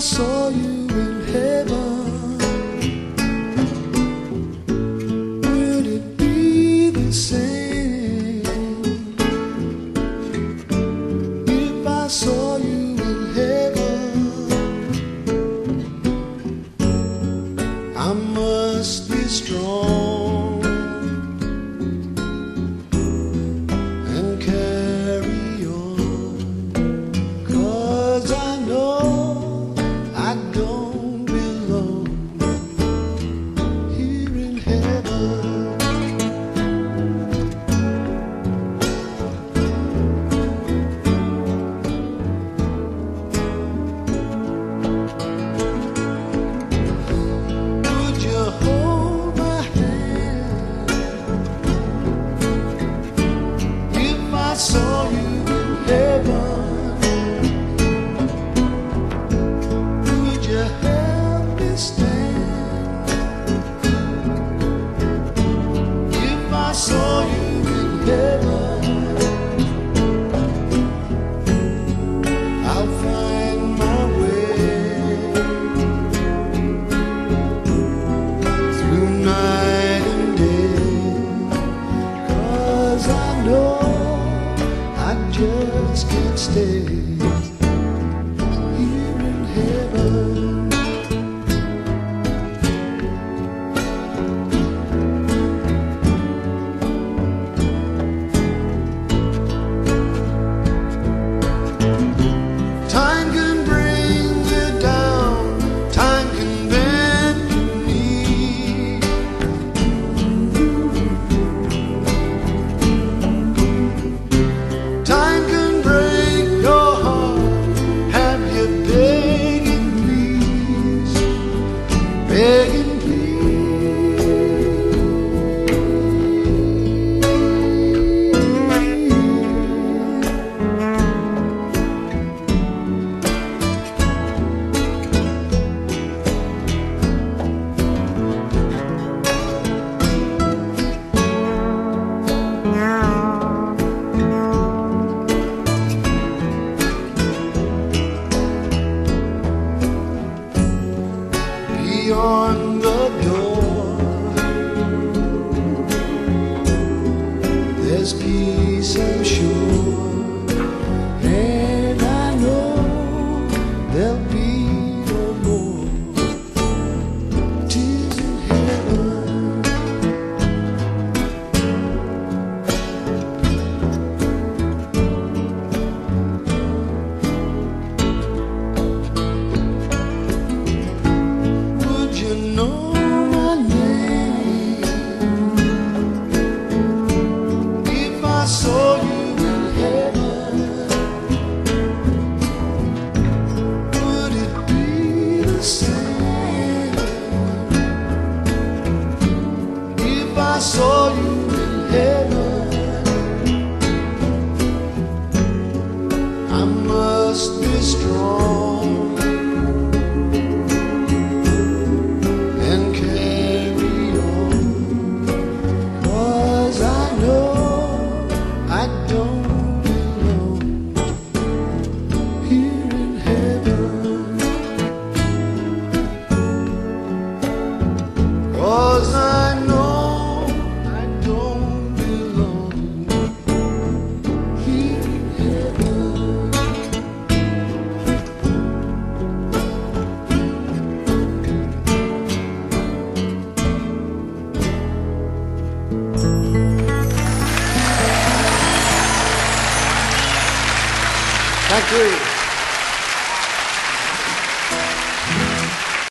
saw you in heaven, would it be the same? I just can't stay. saw you in heaven. I must be strong. Thank you.